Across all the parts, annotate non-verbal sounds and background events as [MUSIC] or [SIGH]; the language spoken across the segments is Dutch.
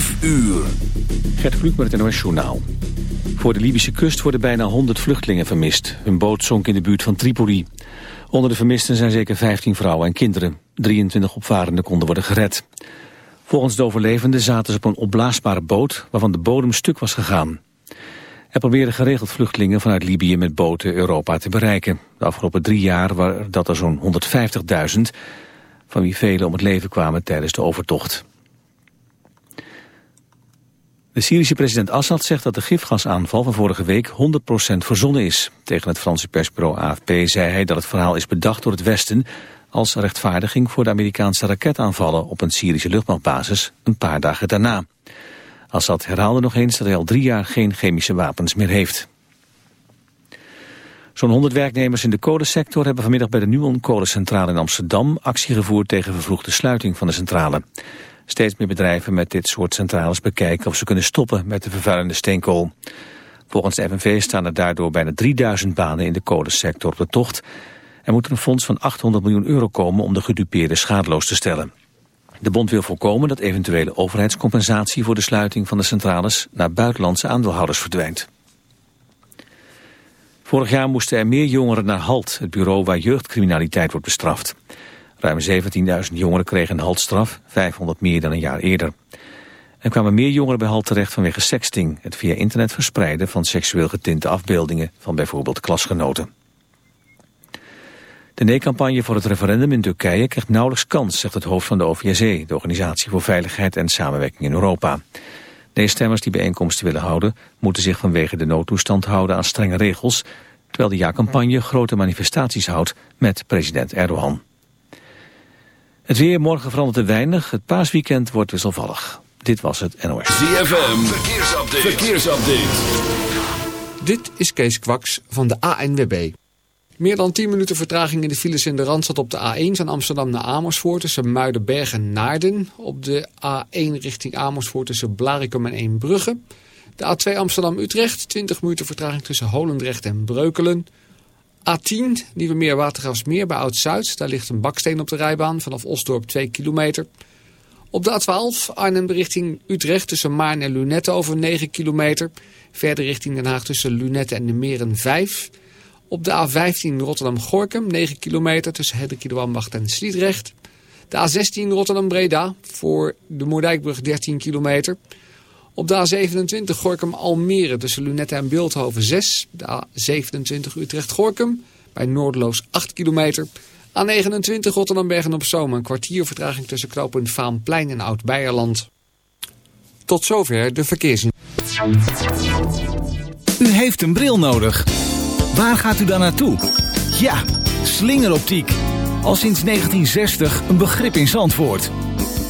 5 uur. Gert Kluk met het NOS Journaal. Voor de Libische kust worden bijna 100 vluchtelingen vermist. Hun boot zonk in de buurt van Tripoli. Onder de vermisten zijn zeker 15 vrouwen en kinderen. 23 opvarenden konden worden gered. Volgens de overlevenden zaten ze op een opblaasbare boot... waarvan de bodem stuk was gegaan. Er proberen geregeld vluchtelingen vanuit Libië met boten Europa te bereiken. De afgelopen drie jaar waren dat er zo'n 150.000... van wie velen om het leven kwamen tijdens de overtocht. De Syrische president Assad zegt dat de gifgasaanval van vorige week 100% verzonnen is. Tegen het Franse persbureau AFP zei hij dat het verhaal is bedacht door het Westen... als rechtvaardiging voor de Amerikaanse raketaanvallen op een Syrische luchtmachtbasis een paar dagen daarna. Assad herhaalde nog eens dat hij al drie jaar geen chemische wapens meer heeft. Zo'n 100 werknemers in de kolensector hebben vanmiddag bij de Nuon kolencentrale in Amsterdam actie gevoerd tegen vervroegde sluiting van de centrale. Steeds meer bedrijven met dit soort centrales bekijken of ze kunnen stoppen met de vervuilende steenkool. Volgens de FNV staan er daardoor bijna 3000 banen in de kolensector op de tocht. Er moet een fonds van 800 miljoen euro komen om de gedupeerden schadeloos te stellen. De bond wil voorkomen dat eventuele overheidscompensatie voor de sluiting van de centrales naar buitenlandse aandeelhouders verdwijnt. Vorig jaar moesten er meer jongeren naar HALT, het bureau waar jeugdcriminaliteit wordt bestraft. Ruim 17.000 jongeren kregen een haltstraf, 500 meer dan een jaar eerder. Er kwamen meer jongeren bij halt terecht vanwege sexting, het via internet verspreiden van seksueel getinte afbeeldingen van bijvoorbeeld klasgenoten. De nee-campagne voor het referendum in Turkije krijgt nauwelijks kans, zegt het hoofd van de OVSE, de Organisatie voor Veiligheid en Samenwerking in Europa. Nee-stemmers die bijeenkomsten willen houden, moeten zich vanwege de noodtoestand houden aan strenge regels, terwijl de ja-campagne grote manifestaties houdt met president Erdogan. Het weer morgen verandert er weinig. Het paasweekend wordt wisselvallig. Dit was het NOS. ZFM, verkeersupdate. verkeersupdate. Dit is Kees Kwaks van de ANWB. Meer dan 10 minuten vertraging in de files in de Randstad op de A1 van Amsterdam naar Amersfoort tussen Muidenberg en Naarden. Op de A1 richting Amersfoort tussen Blarikum en Eembrugge. De A2 Amsterdam-Utrecht, 20 minuten vertraging tussen Holendrecht en Breukelen. A10, Nieuwe Meer Watergasmeer bij Oud-Zuid. Daar ligt een baksteen op de rijbaan vanaf Osdorp 2 kilometer. Op de A12 Arnhem richting Utrecht tussen Maarn en Lunette over 9 kilometer. Verder richting Den Haag tussen Lunette en de Meren 5. Op de A15 Rotterdam-Gorkum 9 kilometer tussen Heddekidoambacht en Sliedrecht. De A16 Rotterdam-Breda voor de Moerdijkbrug 13 kilometer. Op de A27 Gorkum-Almere tussen Lunette en Beeldhoven 6. De A27 Utrecht-Gorkum bij Noordloos 8 kilometer. A29 Rotterdam-Bergen-op-Zoom een kwartier vertraging tussen knooppunt Vaanplein en Oud-Beierland. Tot zover de verkeersin. U heeft een bril nodig. Waar gaat u dan naartoe? Ja, slingeroptiek. Al sinds 1960 een begrip in Zandvoort.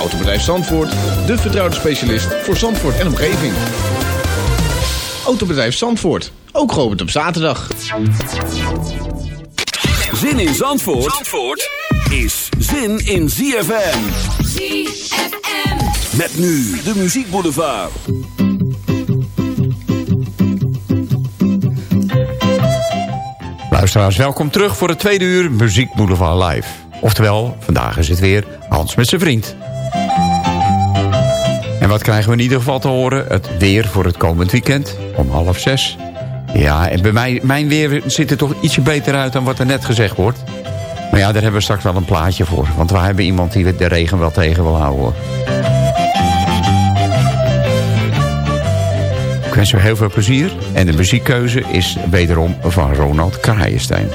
Autobedrijf Zandvoort, de vertrouwde specialist voor Zandvoort en omgeving. Autobedrijf Zandvoort, ook geopend op zaterdag. Zin in Zandvoort, Zandvoort is zin in ZFM. ZFM. Met nu de Muziek Boulevard. Luisteraars, welkom terug voor het tweede uur Muziek Boulevard Live. Oftewel, vandaag is het weer Hans met zijn vriend. Wat krijgen we in ieder geval te horen? Het weer voor het komend weekend. om half zes. Ja, en bij mij, mijn weer ziet er toch ietsje beter uit dan wat er net gezegd wordt. Maar ja, daar hebben we straks wel een plaatje voor. Want we hebben iemand die de regen wel tegen wil houden. Ik wens u heel veel plezier. En de muziekkeuze is wederom van Ronald Kraaienstein.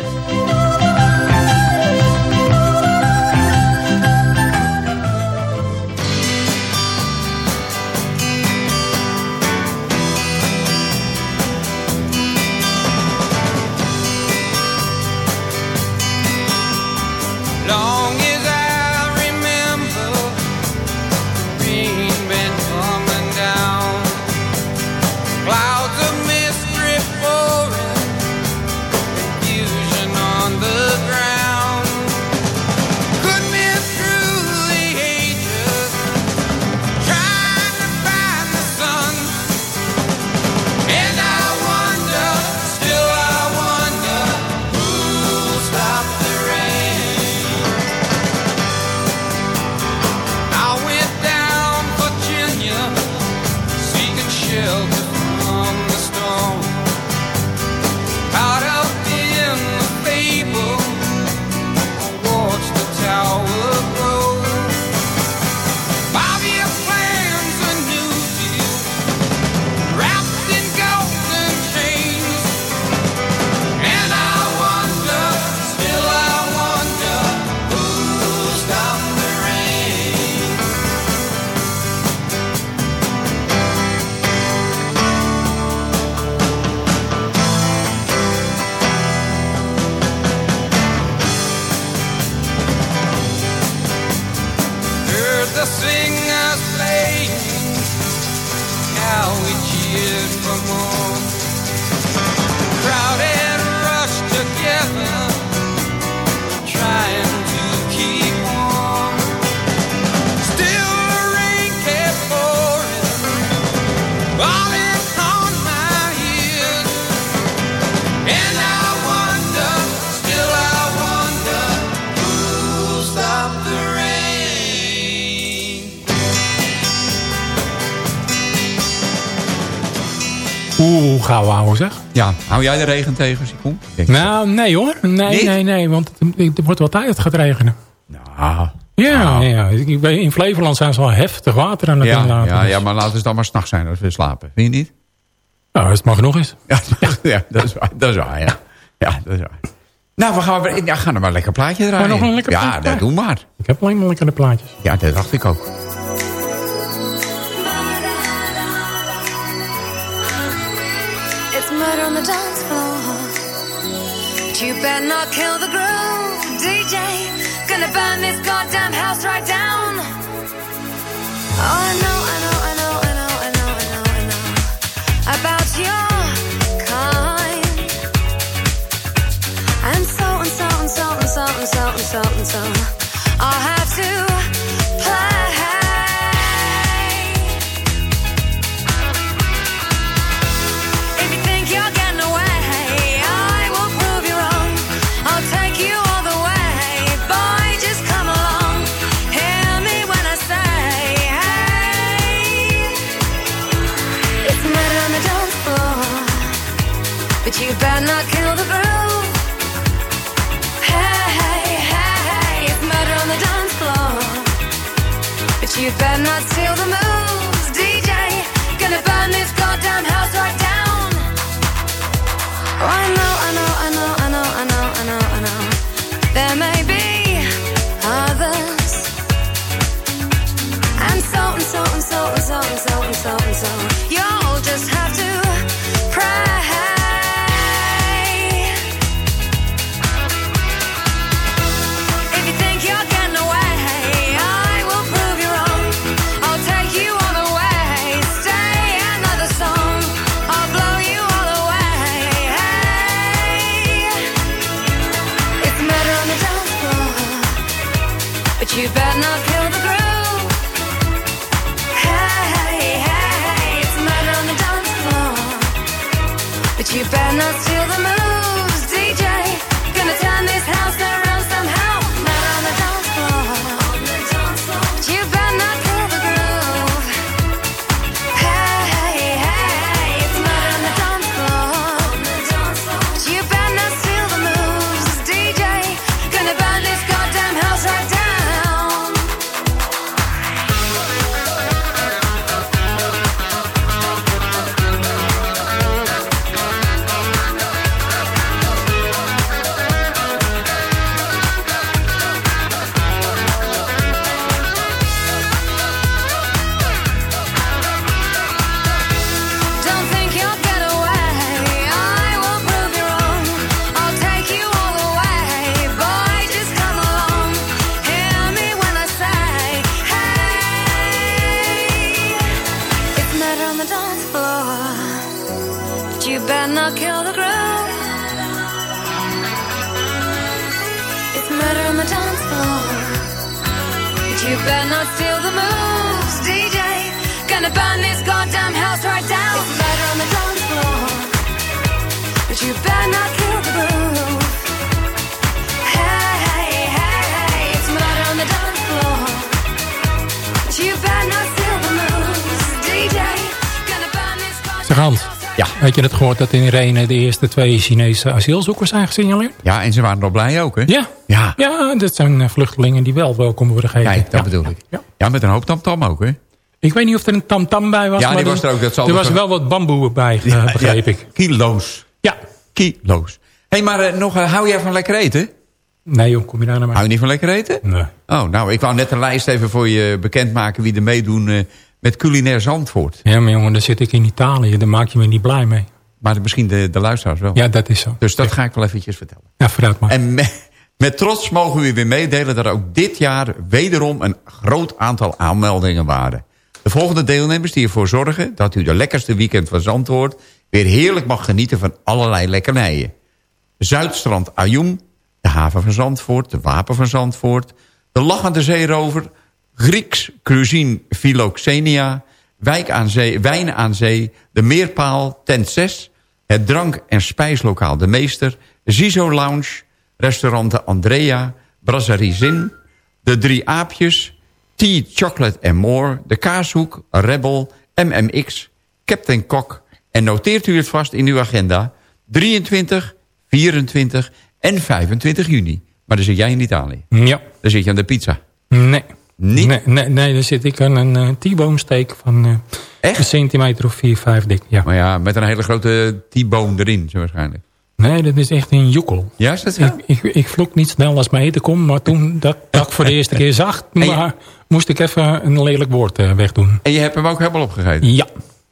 Houden, zeg. Ja, hou jij de regen tegen, Simon? Nou, nee hoor. Nee, nee, nee, want het, wordt wel tijd dat het gaat regenen. Nou... Ja, nou. ja. in Flevoland zijn ze wel heftig water aan het ja, inlaten. Ja, dus. ja, maar laten het dan maar s'nachts zijn als we slapen. Vind je niet? Nou, als het maar genoeg is. Ja, [LAUGHS] ja dat is waar. Dat is waar, ja. Ja, dat is waar. Nou, we gaan, ja, gaan er maar een lekker plaatje draaien. nog een lekker ja, dat doe maar. Ik heb alleen maar lekkere plaatjes. Ja, dat dacht ik ook. You better not kill the groove, DJ. Gonna burn this goddamn house right down. Oh, I know, I know, I know, I know, I know, I know, I know about your kind. And so and so and so and so and so and so and so. I'll have to. Gehoord dat in Renen de eerste twee Chinese asielzoekers zijn gesignaleerd? Ja, en ze waren nog blij ook, hè? Ja. Ja, Ja, dat zijn eh, vluchtelingen die wel welkom worden geheten. kijk, dat Ja. bedoel ik. Ja. Ja, met een hoop tamtam ook, hè? Ik weet niet of er een tamtam bij was. Ja, die maar was er ook, dat zal er er was wel wat bamboe bij, eh, begreep ik. Kilo's. Ja. Kilo's. Hé, hey, maar eh, nog, hou jij van lekker eten? Nee joh, kom je daar naar Hou mij? je niet van lekker eten? Nee. Oh, nou, ik wou net een lijst even voor je bekendmaken... wie er meedoen met culinair Zandvoort. Ja, maar jongen, dan zit ik in Italië. Daar maak je me niet blij mee. Maar misschien de, de luisteraars wel. Ja, dat is zo. Dus dat ga ik wel eventjes vertellen. Ja, vooruit maar. En met, met trots mogen we u weer meedelen dat er ook dit jaar wederom een groot aantal aanmeldingen waren. De volgende deelnemers die ervoor zorgen dat u de lekkerste weekend van Zandvoort weer heerlijk mag genieten van allerlei lekkernijen. Zuidstrand Ajoem, de haven van Zandvoort, de wapen van Zandvoort, de lachende zeerover, Grieks cuisine Philoxenia, wijk aan zee, wijn aan zee, de meerpaal, tent 6, het drank- en spijslokaal De Meester, Zizo Lounge, restaurant Andrea, Brasserie Zin, de Drie Aapjes, Tea, Chocolate and More, de Kaashoek, Rebel, MMX, Captain Kok. En noteert u het vast in uw agenda, 23, 24 en 25 juni. Maar dan zit jij in Italië. Ja. Dan zit je aan de pizza. Nee. Niet? Nee, nee, nee, dan zit ik aan een T-bone steak van eh, Echt? een centimeter of 4, 5 dik. Ja. Maar ja, met een hele grote T-bone erin, zo waarschijnlijk. Nee, dat is echt een joekel. Ja, is dat zo? Ik, ik, ik vloek niet snel als mijn eten komt, maar toen dat, dat ik voor de [LAUGHS] eerste keer zag, je- moest ik even een lelijk woord eh, wegdoen. En je hebt hem ook helemaal opgegeten? Ja.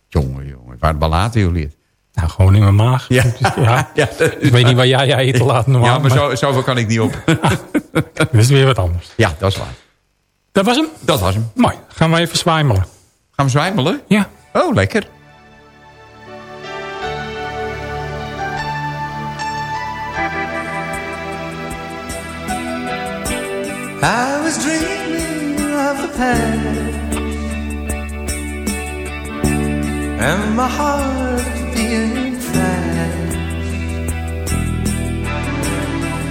Jongen, jongen, waar belaten jullie het? Nou, gewoon in mijn maag. Ja. [LAUGHS] [LAUGHS] Ik weet niet waar jij jij te laat normaal. Ja, maar zo, zoveel kan ik niet op. Dat is weer wat anders. ja, dat is waar. Dat was hem? Dat was hem. Mooi. Gaan we even zwijmelen. Gaan we zwijmelen? Ja. Oh, lekker. I was dreaming of the past and my heart being fast.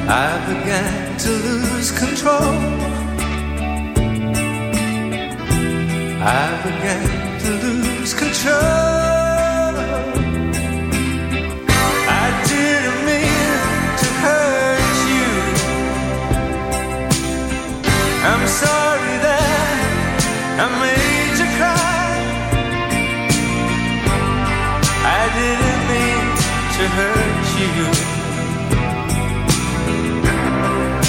I began to lose control. I began to lose control. I didn't mean to hurt you. I'm sorry that I made you cry. I didn't mean to hurt you.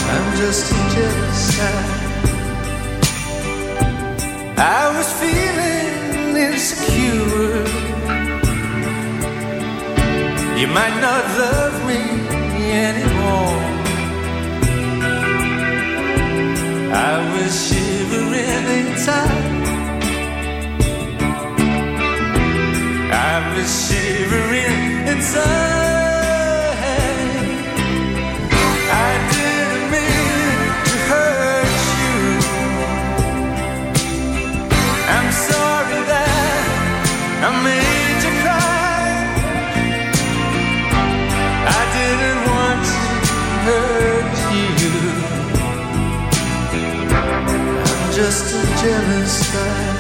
I'm just a jealous guy. I was feeling insecure. You might not love me anymore. I was shivering inside. I was shivering inside. Just a jealous guy.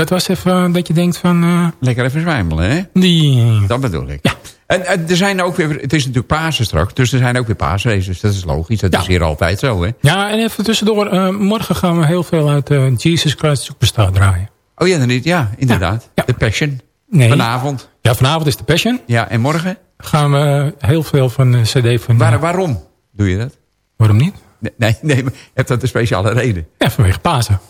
Dat was even dat je denkt van... eh, lekker even zwijmelen, hè? die... Dat bedoel ik. Ja. En, en er zijn ook weer, het is natuurlijk Pasen straks, dus er zijn ook weer paasraces. Dat is logisch, dat Ja. is hier altijd zo, hè? Ja, en even tussendoor. eh, morgen gaan we heel veel uit eh, Jesus Christ Superstar draaien. Oh ja, dan niet, ja, inderdaad. Ja. De Passion. Nee. Vanavond. Ja, vanavond is de Passion. Ja, en morgen? Gaan we heel veel van de cd van... Waar, eh, waarom doe je dat? waarom niet? Nee, nee, maar hebt dat een speciale reden? Ja, vanwege Pasen.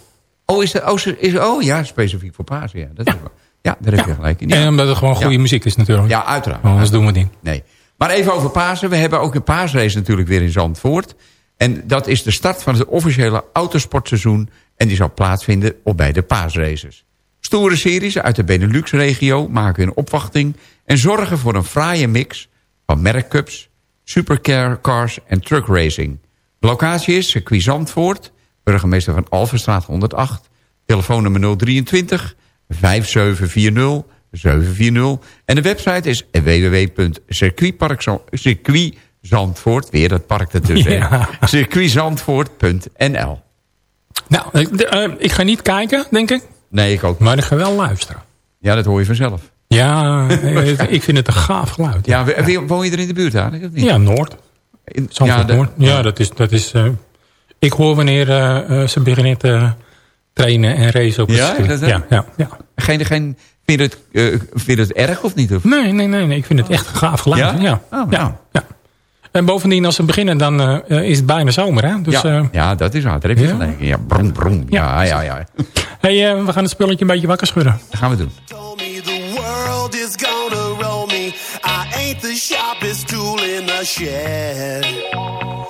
Oh, is dat, oh, is, oh ja, specifiek voor Pasen, ja. Dat Is wel, ja, daar heb je gelijk in. Ja. En omdat het gewoon goede Ja. muziek is natuurlijk. Ja, uiteraard. Anders doen we het niet. Nee. Maar even over Pasen. We hebben ook een paasrace natuurlijk weer in Zandvoort. En dat is de start van het officiële autosportseizoen. En die zal plaatsvinden op bij de paasraces. Stoere series uit de Benelux-regio maken hun opwachting... en zorgen voor een fraaie mix van merkcups, supercars en truckracing. De locatie is circuit Zandvoort, burgemeester van Alverstraat 108... telefoonnummer 023 5740 740. En de website is www.circuitzandvoort. Weer dat park ertussen. Ja. [LAUGHS] Circuitzandvoort.nl Nou, ik, eh, ik ga niet kijken, denk ik. Nee, ik ook. Maar ik ga wel luisteren. Ja, dat hoor je vanzelf. Ja, eh, ik vind het een gaaf geluid. Ja, woon je er in de buurt aan? Niet? Ja, Noord. In- Noord. Ja, dat is... Dat is eh, ik hoor wanneer eh, eh, ze beginnen te trainen en racen op het Ja, zo? ja, ja, ja. Geen, geen, vind, je het, eh, vind je het erg of niet? Of? Nee, nee, nee, nee. Ik vind het echt gaaf geluid. Ja? Ja? Ja. Oh, ja, ja. En bovendien, als ze beginnen, dan is het bijna zomer. Hè? Dus, ja, eh, ja, dat is waar. Daar heb je in. Ja, brom, brom. Ja, ja, ja. hey, we gaan het spulletje een beetje wakker schudden. Dat gaan we doen. told me the world is gonna roll me. I ain't the sharpest tool in the shed.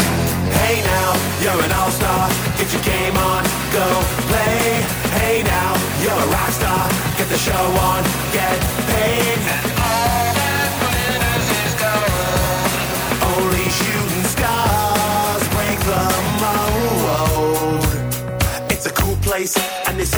Hey now, you're an all-star. Get your game on, go play. Hey now, you're a rock star. Get the show on, get paid. And all that glitters is gold. Only shooting stars break the mold. It's a cool place,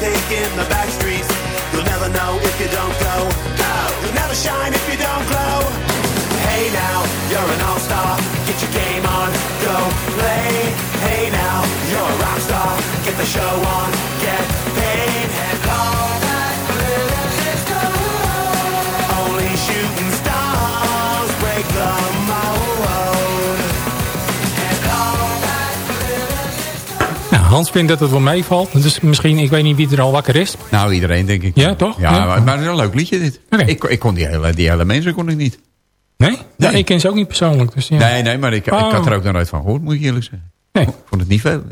Taking the back Hans vindt dat het wel meevalt. Dus misschien, ik weet niet wie er al wakker is. Nou, iedereen denk ik. Ja, toch? Ja, Ja. Maar, maar het is een leuk liedje dit. Ik, ik kon die hele, die hele mensen kon ik niet. Nee? Ja, ik ken ze ook niet persoonlijk. Dus ja. Nee, nee, maar ik, ik Oh. had er ook nog nooit van gehoord, moet ik eerlijk zeggen. Nee. Ik vond het niet veel.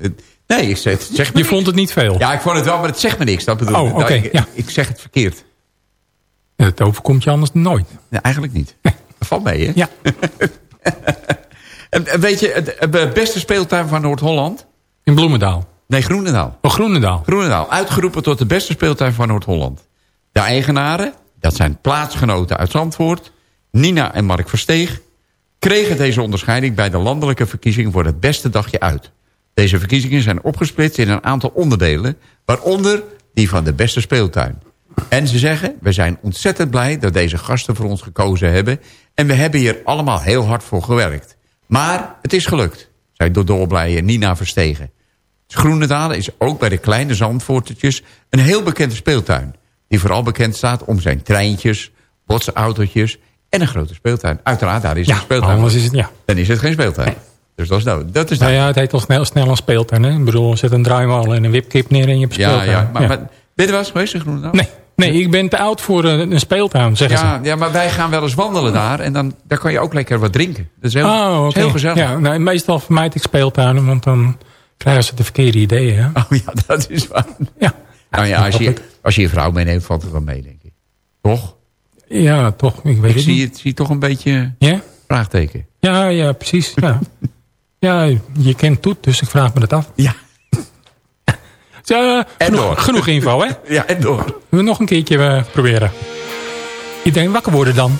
Nee, ik zeg, het zegt me Je niks. vond het niet veel? Ja, ik vond het wel, maar het zegt me niks. Dat bedoel Oh, ik. oké, Nou, ik, ja. ik zeg het verkeerd. Het overkomt je anders nooit. Nee, eigenlijk niet. Valt mee, hè? Ja. [LAUGHS] Weet je, het, het beste speeltuin van Noord-Holland? In Bloemendaal. Nee, Groenendaal. Oh, Groenendaal. Groenendaal, uitgeroepen tot de beste speeltuin van Noord-Holland. De eigenaren, dat zijn plaatsgenoten uit Zandvoort... Nina en Mark Versteeg... kregen deze onderscheiding bij de landelijke verkiezing... voor het beste dagje uit. Deze verkiezingen zijn opgesplitst in een aantal onderdelen... waaronder die van de beste speeltuin. En ze zeggen, we zijn ontzettend blij dat deze gasten voor ons gekozen hebben... en we hebben hier allemaal heel hard voor gewerkt. Maar het is gelukt, zei de dolblije Nina Verstegen. Groenendalen is ook bij de kleine Zandvoortertjes een heel bekende speeltuin. Die vooral bekend staat om zijn treintjes, botsautootjes en een grote speeltuin. Uiteraard, daar is Ja, een speeltuin. anders is het, ja. Dan is het geen speeltuin. Dus dat is nou, dat is Nou nou. ja, het heet al snel, snel een speeltuin. Hè? Ik bedoel, zet een draaimolen en een wipkip neer en je hebt een ja, speeltuin. ja, maar, maar ben je er wel eens geweest in Groenendaal? Nee, nee, ik ben te oud voor een, een speeltuin, zeggen Ja, ja, maar wij gaan wel eens wandelen daar en dan daar kan je ook lekker wat drinken. Dat is ze. heel, Oh, is heel gezellig. Ja, nou, meestal vermijd ik speeltuinen, want dan krijgen ze de verkeerde ideeën. Hè? Oh ja, dat is waar. Ja. Nou ja, als je, als je je vrouw meeneemt, valt het wel mee, denk ik. Toch? ja, toch. Ik weet Ik het zie, niet. het, zie toch een beetje Ja? vraagteken. Ja, ja, precies. Ja. [LAUGHS] ja, je kent Toet, dus ik vraag me dat af. Ja. [LAUGHS] En genoeg, door. genoeg info, hè? [LAUGHS] Ja, en door. We nog een keertje eh, proberen? Iedereen wakker worden dan.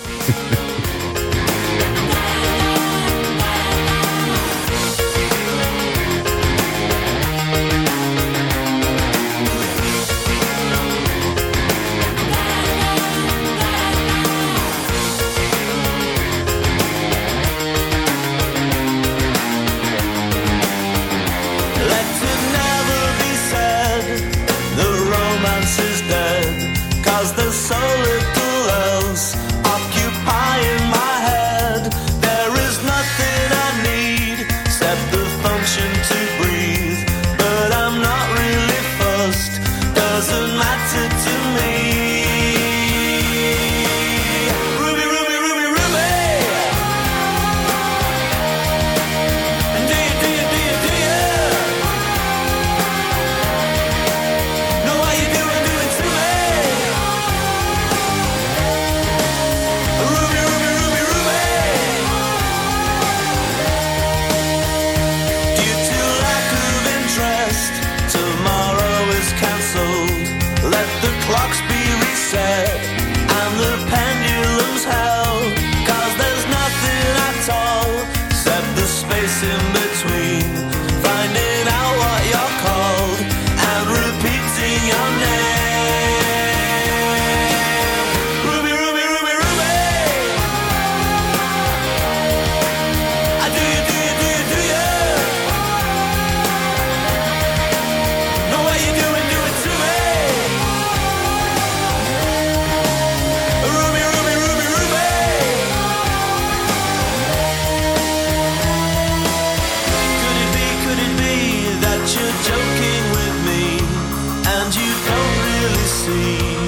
See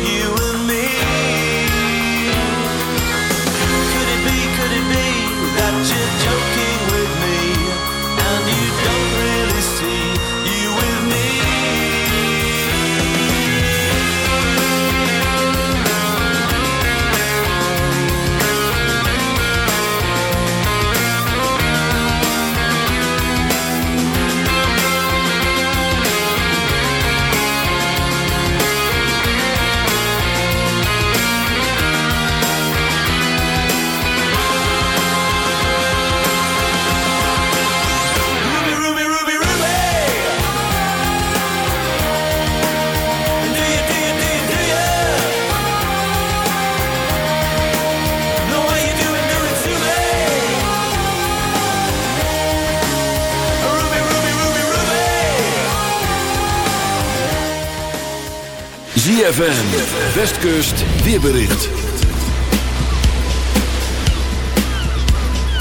ZFM, Westkust, weerbericht.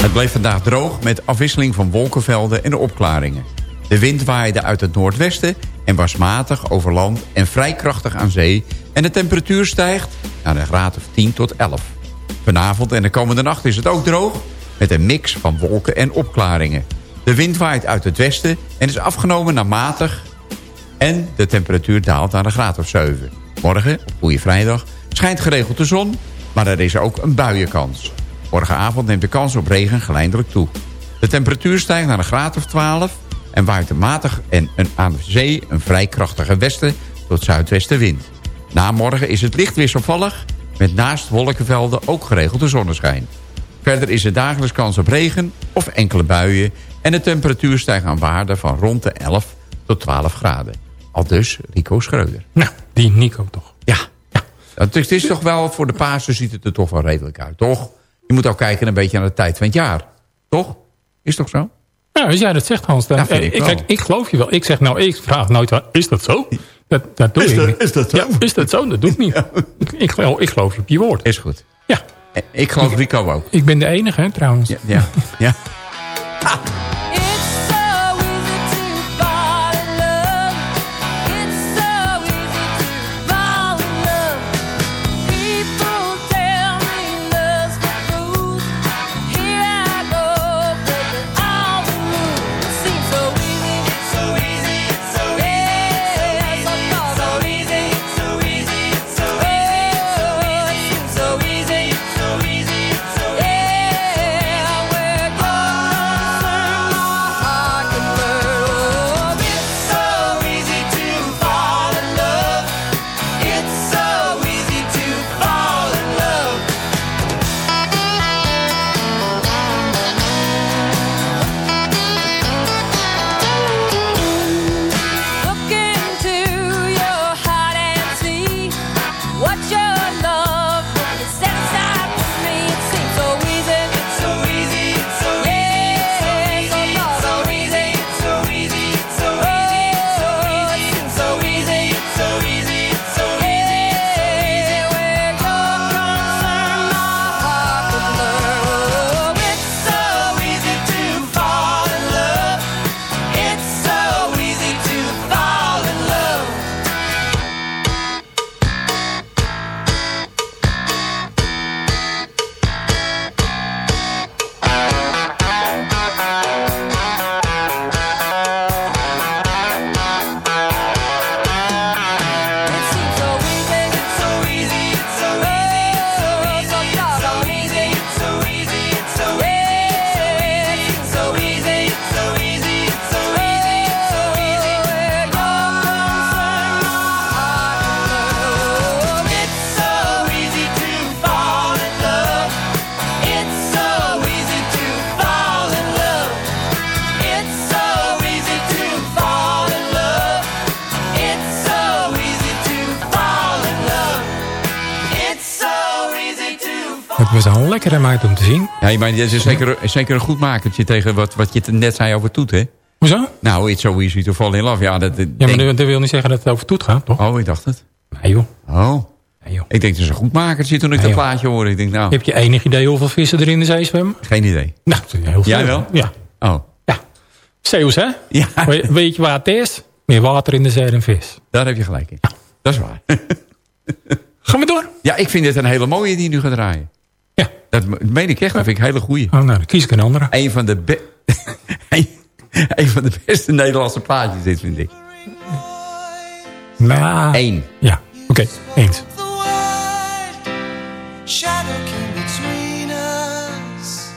Het bleef vandaag droog met afwisseling van wolkenvelden en opklaringen. De wind waaide uit het noordwesten en was matig over land en vrij krachtig aan zee... en de temperatuur stijgt naar een graad of 10 tot 11. Vanavond en de komende nacht is het ook droog... met een mix van wolken en opklaringen. De wind waait uit het westen en is afgenomen naar matig... en de temperatuur daalt naar een graad of 7. Morgen, Goede Vrijdag, schijnt geregeld de zon... maar er is ook een buienkans. Morgenavond neemt de kans op regen geleidelijk toe. De temperatuur stijgt naar een graad of 12 en waait een matig en een aan de zee een vrij krachtige westen tot zuidwestenwind. Na morgen is het licht wisselvallig, met naast wolkenvelden ook geregelde zonneschijn. Verder is er dagelijks kans op regen of enkele buien... en de temperatuur stijgt aan waarde van rond de 11 tot 12 graden. Al dus Rico Schreuder. Nou, die Nico toch. Ja. Het is, het is toch wel, voor de Pasen ziet het er toch wel redelijk uit, toch? Je moet ook kijken een beetje naar de tijd van het jaar. Toch? Is toch zo? Ja, als jij dat zegt Hans, dan, Ja, vind ik eh, kijk, ik geloof je wel. Ik zeg nou, ik vraag nooit, is dat zo? Dat, dat doe Is ik dat- niet. is dat zo? Ja, is dat zo? Dat doe ik niet. Ik, ik, geloof, ik geloof op je woord. Is goed. Ja. Ik geloof Rico ook. Ik ben de enige, hè, trouwens. Ja. ja. ja. [LAUGHS] Ja, maar dit is zeker, zeker een goed makertje tegen wat, wat je net zei over Toet, hè? Hoezo? Nou, it's so easy to fall in love. Ja, dat, dat Ja, maar denk- dat, dat wil niet zeggen dat het over toet gaat, toch? Oh, ik dacht het. Nee joh. Oh. Nee, joh. Ik denk, het is een goed makertje toen ik Nee, dat plaatje hoorde. Ik denk, nou, Heb je enig idee hoeveel vissen er in de zee zwemmen? geen idee. Nou, dat heel veel. Jij wel? Ja. Oh. ja. Zeeuws, hè? Ja, We- Weet je waar het is? Meer water in de zee dan vis. daar heb je gelijk in. Dat is waar. [LAUGHS] Gaan we door? Ja, ik vind dit een hele mooie die nu gaat draaien. Dat meen ik echt, dat vind ik hele goeie. Oh, nou, dan kies ik een andere. Een van de, be- [LAUGHS] een, van de beste Nederlandse plaatjes dit, vind ik. Nou, Eén. ja, oké, eens. the word shadow came between us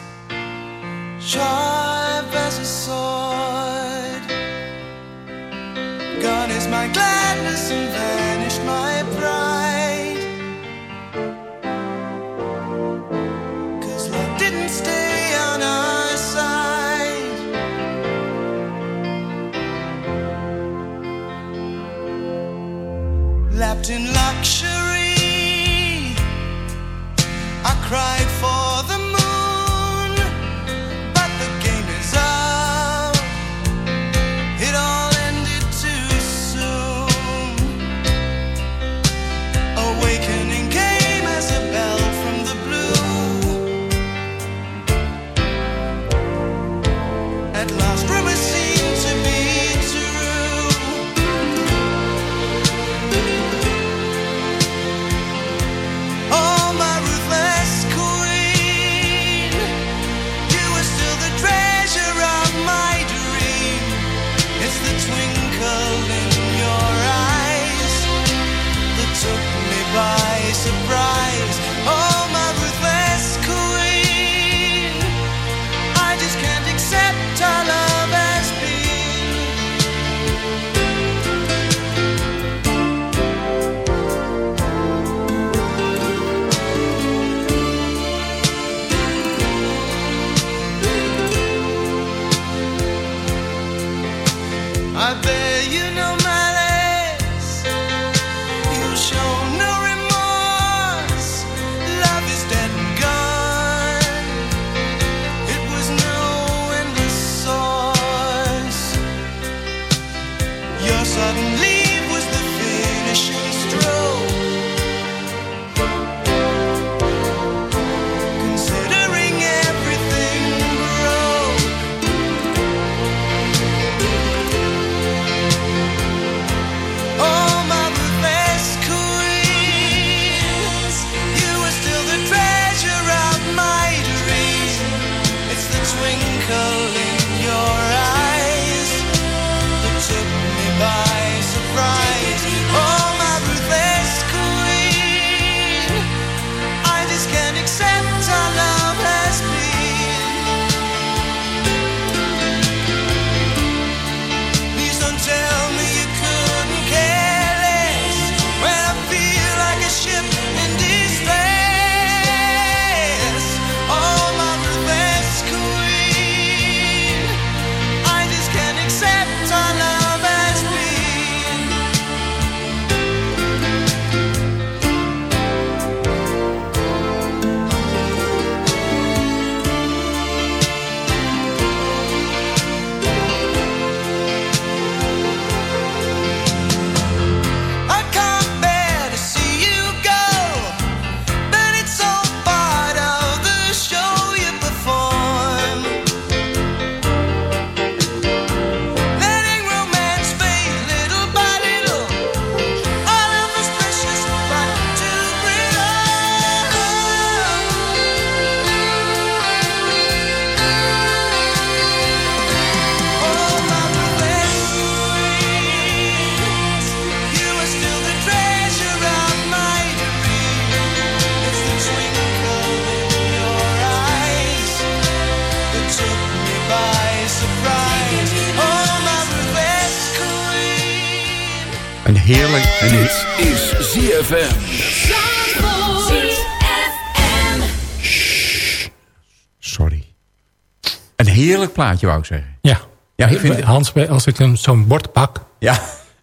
Een heerlijk plaatje, wou ik zeggen. Ja. Ja, ik vind... Hans, als ik zo'n bord pak Ja,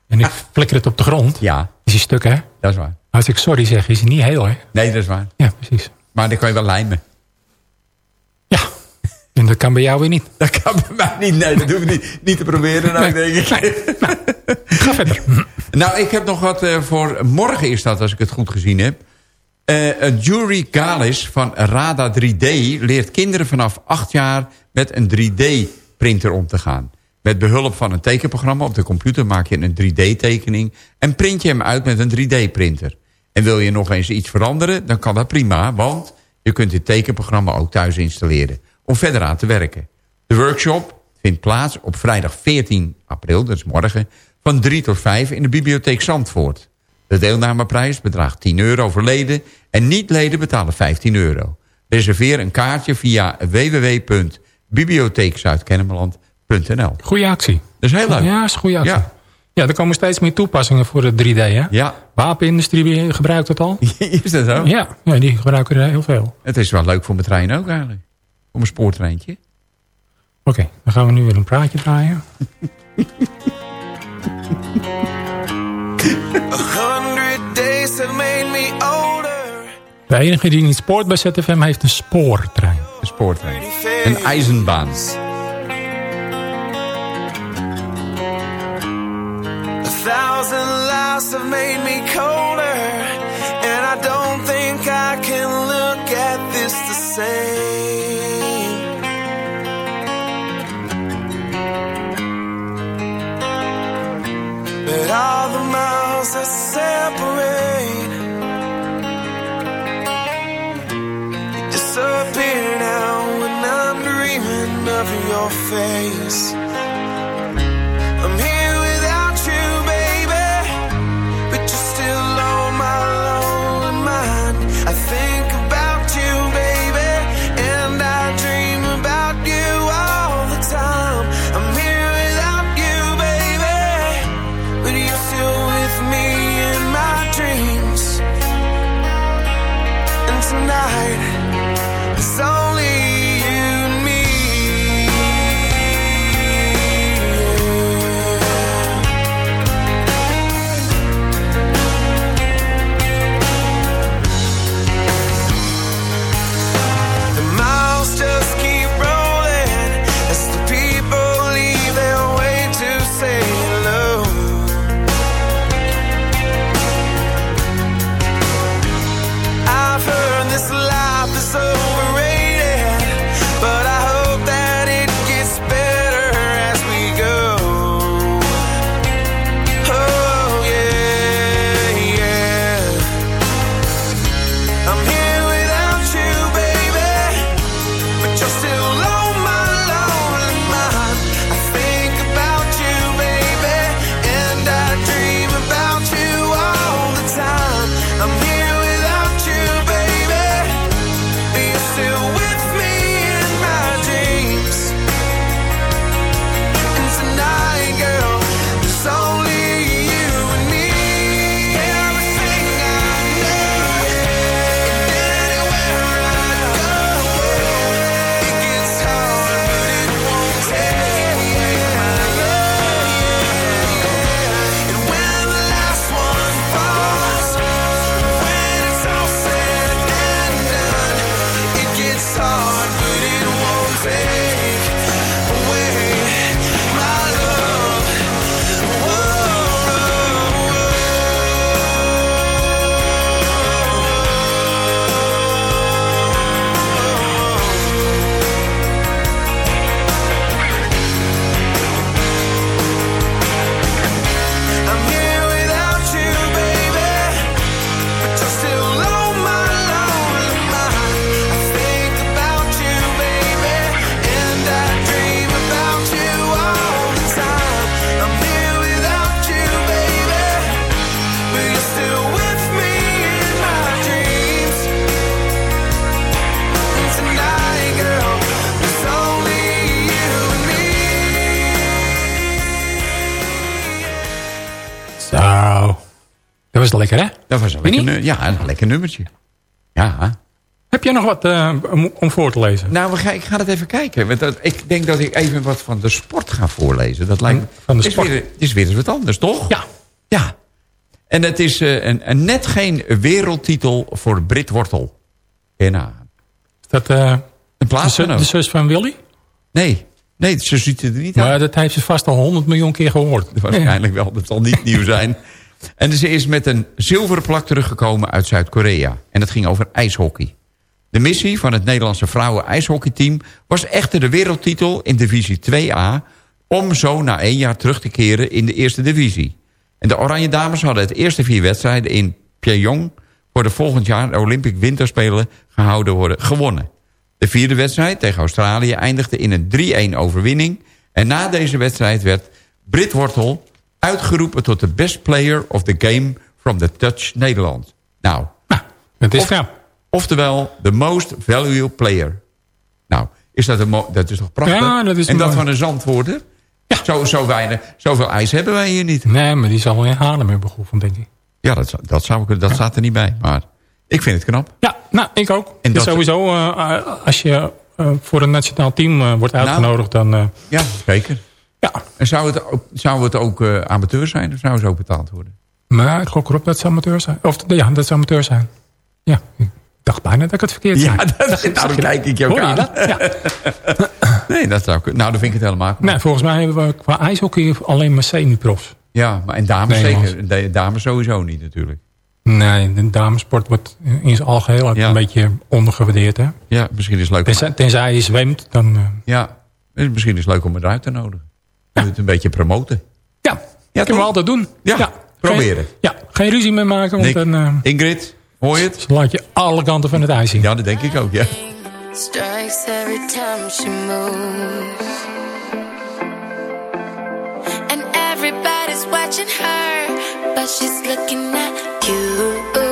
en ik flikker het op de grond, ja, is hij stuk, hè? dat is waar. Als ik sorry zeg, is hij niet heel, hè? Nee, dat is waar. Ja, precies. Maar dan kan je wel lijmen. Ja. En dat kan bij jou weer niet. Dat kan bij mij niet. Nee, dat hoef ik niet, niet te proberen, nou, denk ik. Ga verder. Nou, ik heb nog wat eh, voor... Morgen is dat, als ik het goed gezien heb. Eh een Jury Galis van Rada 3D leert kinderen vanaf 8 jaar met een 3D-printer om te gaan. Met behulp van een tekenprogramma op de computer maak je een 3D-tekening... en print je hem uit met een 3D-printer. En wil je nog eens iets veranderen, dan kan dat prima. Want je kunt dit tekenprogramma ook thuis installeren. Om verder aan te werken. De workshop vindt plaats op vrijdag 14 april, dat is morgen... van 3 tot 5 in de bibliotheek Zandvoort. De deelnameprijs bedraagt 10 euro voor leden... en niet-leden betalen 15 euro. Reserveer een kaartje via www.bibliotheekzuidkennemerland.nl Goeie actie. Dat is heel leuk. Ja, is een goede actie. Ja. Ja. er komen steeds meer toepassingen voor de 3D. Hè? Ja, Wapenindustrie gebruikt het al. [LAUGHS] is dat zo? Ja, ja, die gebruiken er heel veel. Het is wel leuk voor mijn trein ook eigenlijk. Voor mijn spoortreintje. Oké, dan gaan we nu weer een praatje draaien. [LAUGHS] A hundred days have made me older. De enige die niet spoort bij ZFM heeft een spoortrein. Een spoortrein. Een ijzenbaan. A thousand lives have made me colder. And I don't think I can look at this the same. But all the miles that separate face. Dat was een lekker, ja, een lekker nummertje. Ja. Heb jij nog wat eh, om, voor te lezen? Nou, we gaan, ik ga het even kijken. Want dat, ik denk dat ik even wat van de sport ga voorlezen. Dat lijkt. Van de is sport? Weer, is weer eens wat anders, toch? Ja. Ja. En het is eh, een, een net geen wereldtitel voor Brit Wortel. En, nou, Is dat eh, een de, plaats zu- de zus van Willy? Nee, nee, ze ziet er niet uit. Maar dat heeft ze vast al honderd miljoen keer gehoord. Waarschijnlijk wel, dat zal niet [LAUGHS] nieuw zijn. En ze is met een zilveren plak teruggekomen uit Zuid-Korea. En het ging over ijshockey. De missie van het Nederlandse vrouwen-ijshockeyteam... was echter de wereldtitel in divisie 2A... om zo na één jaar terug te keren in de eerste divisie. En de Oranje Dames hadden het eerste vier wedstrijden in Pyongyang worden volgend jaar de Olympic Winterspelen gehouden worden, gewonnen. De vierde wedstrijd tegen Australië eindigde in een 3-1 overwinning. En na deze wedstrijd werd Brit Wortel uitgeroepen tot de best player of the game from the Touch Nederland. Nou, Dat is Of- ja. oftewel the most valuable player. Nou, is dat, een dat is toch prachtig? Ja, dat is en dat mooi. van een zandwoorden? Zo, zo weinig, zoveel ijs hebben wij hier niet. Nee, maar die zal wel in Haarlem hebben geoefend, denk ik. Ja, dat, dat, zou ik, dat staat er niet bij. Maar ik vind het knap. Ja, nou, ik ook. En dat- Sowieso, eh, als je eh, voor een nationaal team eh, wordt Nou. uitgenodigd, dan... eh, Ja, zeker. Ja. En zou het ook, zou het ook eh, amateur zijn of zou het ook betaald worden? maar ik gok erop dat ze amateur zijn. Of ja, dat ze amateur zijn. Ja, ik dacht bijna dat ik het verkeerd Ja, zei. [LAUGHS] dat, Zeg daarom je kijk ik je aan. dat? Ja. [LAUGHS] Nee, dat zou ik, nou, dan vind ik het helemaal knap. Nee, volgens mij hebben we qua ijshockey alleen maar semi-profs. Ja, maar en dames Nederlands. zeker. De dames sowieso niet natuurlijk. Nee, de damesport wordt in zijn algeheel Ja. een beetje ondergewaardeerd. Hè? Ja, misschien is het leuk. om- Tenzij, tenzij je zwemt, dan... eh, Ja, misschien is het leuk om het eruit te nodigen. Je moet het een beetje promoten. ja, dat kunnen we altijd doen. Ja, proberen. Geen, ja, geen ruzie meer maken, want Nick, dan eh, Ingrid, hoor je het? laat je alle kanten van het ijs zien. Ja, dat denk ik ook, ja. strikes every time she moves. And everybody's watching her, but she's looking at. You,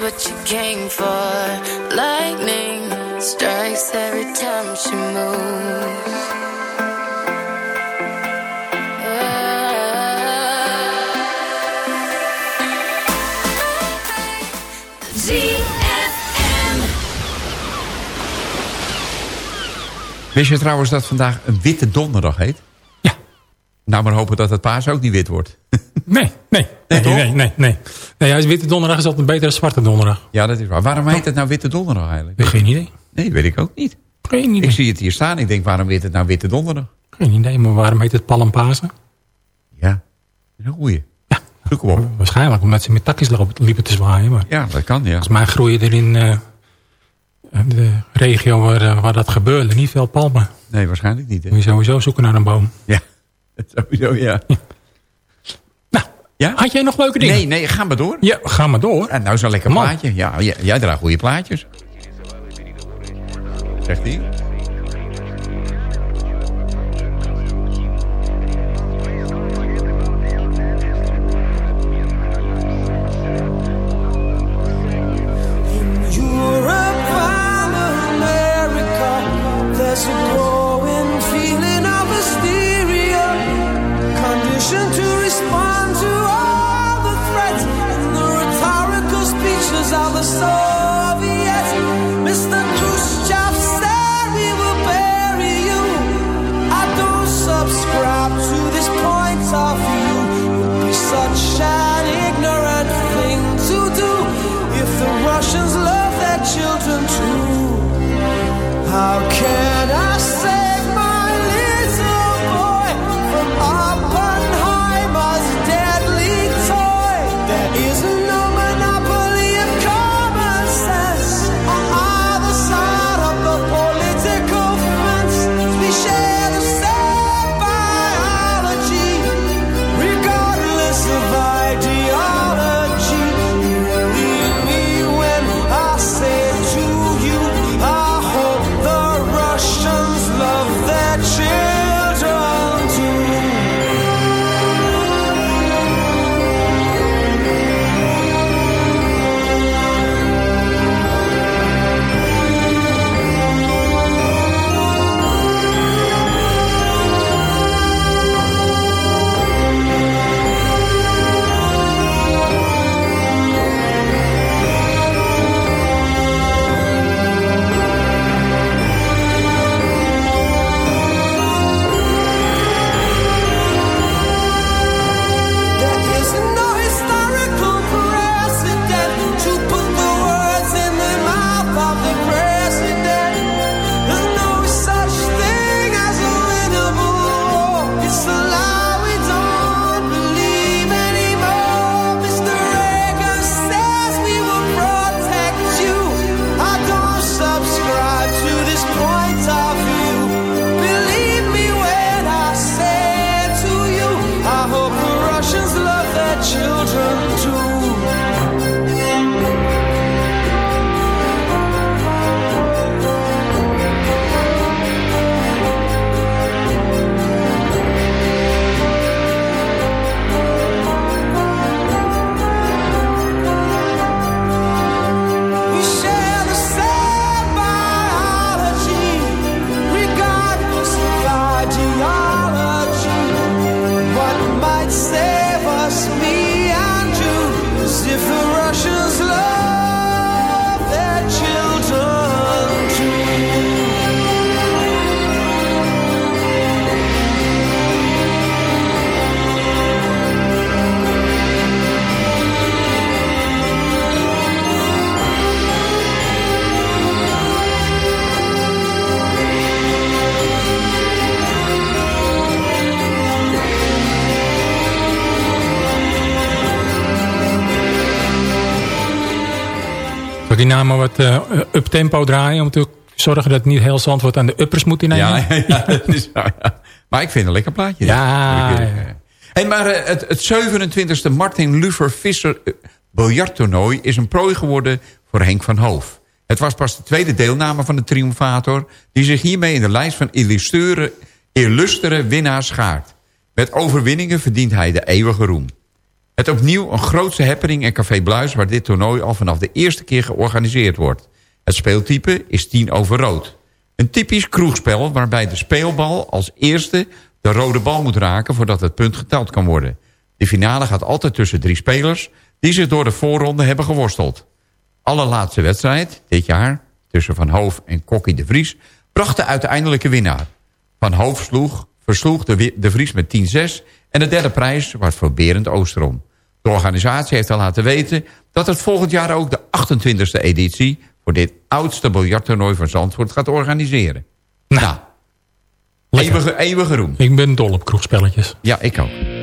what you came for. Lightning strikes every time she moves. Wist je trouwens dat vandaag een witte donderdag heet? Ja. Nou, maar hopen dat het paas ook niet wit wordt. [LAUGHS] Nee, nee. Nee, nee, nee, nee. Nee, is witte donderdag is altijd beter dan zwarte donderdag. Ja, dat is waar. Waarom heet het nou witte donderdag eigenlijk? Geen idee. Nee, weet ik ook niet. Geen idee. Ik zie het hier staan. Ik denk, waarom heet het nou witte donderdag? Geen idee, maar waarom heet het Palmpasen? Ja, dat is een goeie. Ja. Zoek hem op. Waarschijnlijk omdat ze met takjes liepen te zwaaien. Maar Ja, dat kan, ja. volgens mij groeien er in eh, de regio waar, eh, waar dat gebeurde niet veel palmen. Nee, waarschijnlijk niet. Hè? Moet je sowieso zoeken naar een boom. Ja, [LAUGHS] sowieso, ja. Ja? had jij nog leuke dingen? Nee, nee, ga maar door. Ja, ga maar door. Ja, nou, zo'n lekker Man. plaatje. Ja, jij, jij draagt goede plaatjes. Zegt hij? Wat eh, up-tempo draaien... om te zorgen dat het niet heel Zandvoort aan de uppers moet innemen? Ja, [LAUGHS] ja, dat is zo, ja. Maar ik vind het een lekker plaatje. Ja. Hey, maar eh, het, het 27e Martin Luther Visser eh, biljarttoernooi is een prooi geworden voor Henk van Hoof. Het was pas de tweede deelname van de triomfator... die zich hiermee in de lijst van illustere, illustere winnaars schaart. Met overwinningen verdient hij de eeuwige roem. Het opnieuw een grootse happening in Café Bluis... waar dit toernooi al vanaf de eerste keer georganiseerd wordt. Het speeltype is 10 over rood. Een typisch kroegspel waarbij de speelbal als eerste de rode bal moet raken... voordat het punt geteld kan worden. De finale gaat altijd tussen drie spelers... die zich door de voorronde hebben geworsteld. Allerlaatste wedstrijd, dit jaar, tussen Van Hoof en Kokkie de Vries... bracht de uiteindelijke winnaar. Van Hoof sloeg, versloeg de, de Vries met 10-6... en de derde prijs was voor Berend Oosterom. De organisatie heeft al laten weten dat het volgend jaar ook de 28e editie... voor dit oudste biljarttoernooi van Zandvoort gaat organiseren. Nou, Lekker. eeuwige, eeuwige roem. Ik ben dol op kroegspelletjes. Ja, ik ook.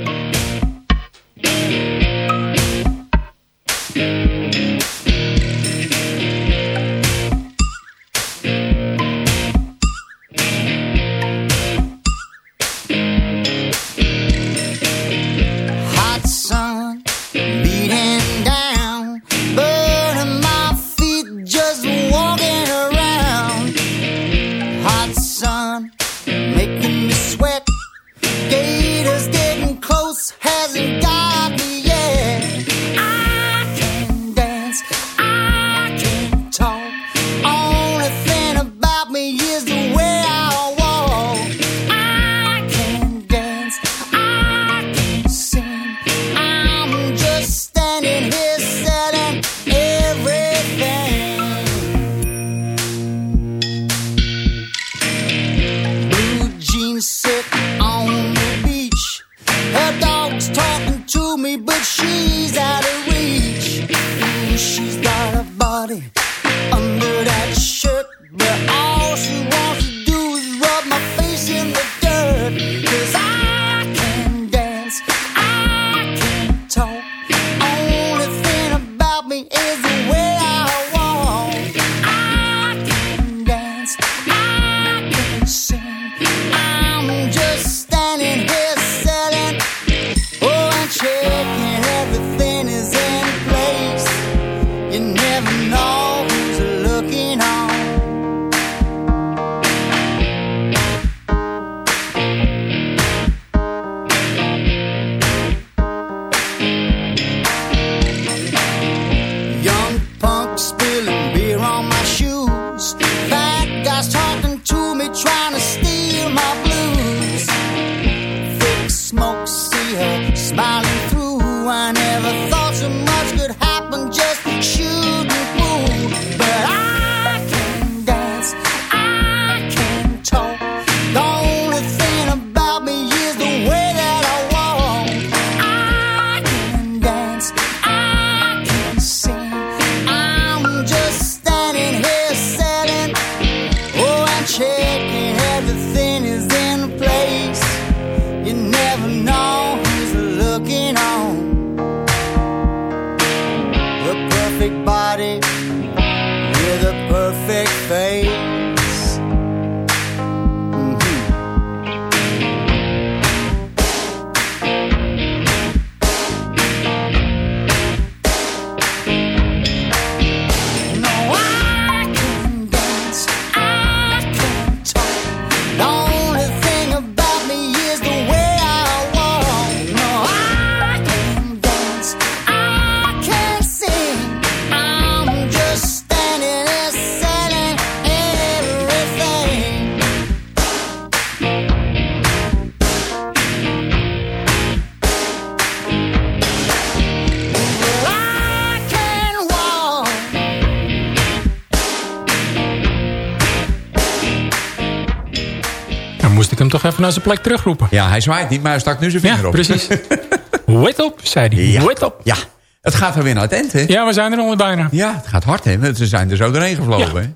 Even naar zijn plek terugroepen. Ja, hij zwaait niet, maar hij stak nu zijn vinger Ja, op. precies. [LAUGHS] Wet op, zei hij. Ja. Wet op. Ja, het gaat er weer naar het eind, hè? Ja, we zijn er alweer bijna. Ja, het gaat hard, hè? Ze zijn er zo doorheen gevlogen, Ja.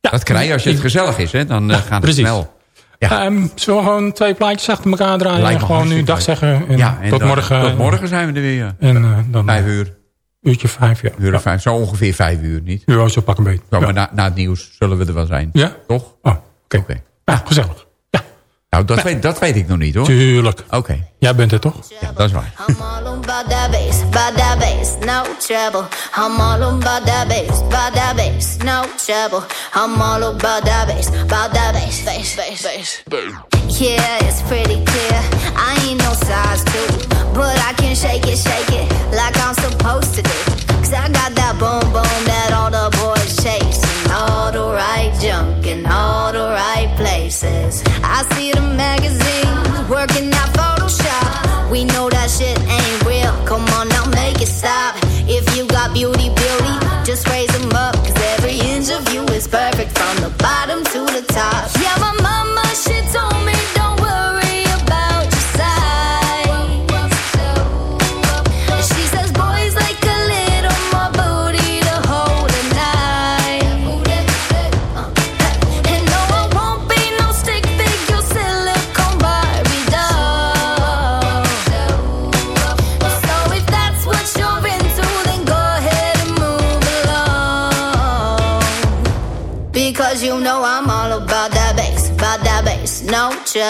hè? Dat krijg je als je het gezellig is, hè? Dan eh, gaat het precies. snel. Ja. Ehm, zullen we gewoon twee plaatjes achter elkaar draaien Lijkt en gewoon nu dag zeggen. En ja, en tot, dan- morgen, tot morgen zijn we er weer. ja. En eh, dan Vijf uur. uurtje vijf, ja. uur ja. of vijf. Zo ongeveer vijf uur, niet? Ja, zo pak een beetje. Zo, Ja. maar na, na het nieuws zullen we er wel zijn. Ja? Toch? Oh, oké. Oké. Ja, gezellig. Nou, dat, weet, dat weet ik nog niet, hoor. tuurlijk. Oké, Jij bent er toch? ja, dat is waar. I'm all about that bass, about that bass, no trouble. I'm all about that bass, about that bass, no trouble. I'm all about that bass, about that bass, bass, bass, bass. Yeah, it's pretty clear. I ain't no size two, but I can shake it, shake it like I'm supposed to do. Cause I got that boom boom that stop.